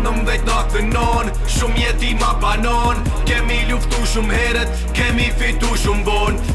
banëm vejt në akvenon Shumë jeti ma banon Kemi luftu shumë heret Kemi fitu shumë vonë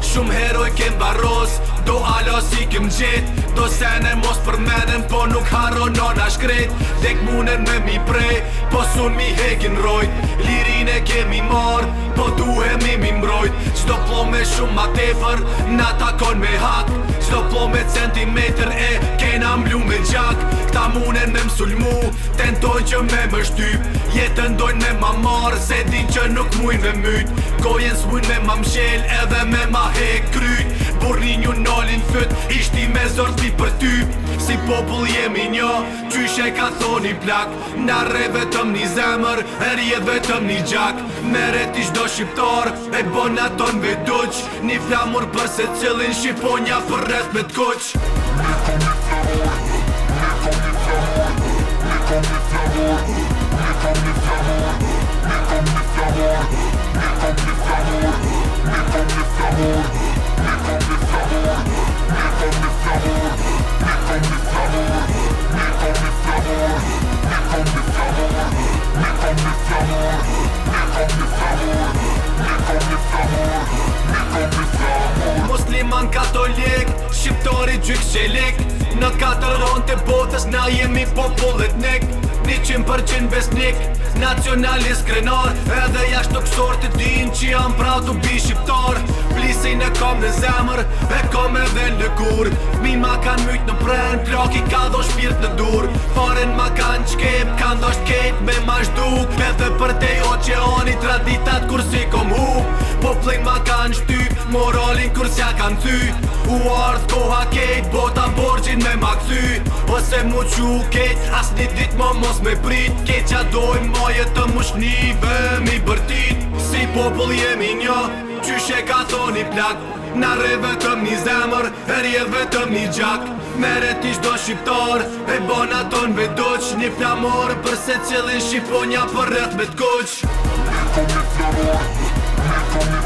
alo si këm gjit Do sene mos përmenen po nuk haro nona shkret Dek munen me mi prej po sun mi hekin rojt Lirine kemi mar po duhemi mi mbrojt Qdo plome shumë ma tefër na takon me hak Qdo plome centimeter e kena mblu me gjak Kta munen me msulmu tentojn që me më shtyp Jetën dojn me ma mar se din që nuk mujn me myt Gojen s'mujn me ma mshel edhe me ma hek kryt burni një nolin fyt Ishti me zorë si për ty Si popull jemi një qyshe ka thoni plak Nare vetëm një zemër erje vetëm një gjak Meret re do shqiptar E bon ato në veduq Një flamur për se cilin Shqiponja për res me t'koq Një një flamur një flamur një flamur një flamur një flamur një flamur një flamur gjyks qelek Në katëron të botës na jemi popullet nek Një qim për qim besnik nacionalist krenar Edhe jashtë të kësor të din që jam pra të bi shqiptar Plisin e kom në zemër E kom edhe në kur Mi ma kan myt në pren Plok ka dhon shpirt në dur Faren ma kan qkep Kan dhon shket me ma shduk Edhe për te oqeani Traditat kur si kom hu Po ma kan shtyp moralin kur s'ja kam ty U ardhë koha kejt, bota borgjin me ma Ose mu që u kejt, as një dit më mos me prit Kejt qa doj maje të mushnive mi bërtit Si popull jemi një, qysh e ka thoni plak Në re vetëm një zemër, e rje vetëm një gjak Mere ti shdo shqiptar, e bona ton vedoq Një flamor përse cilin shqiponja për rrët me t'koq Në komit flamor, në komit flamor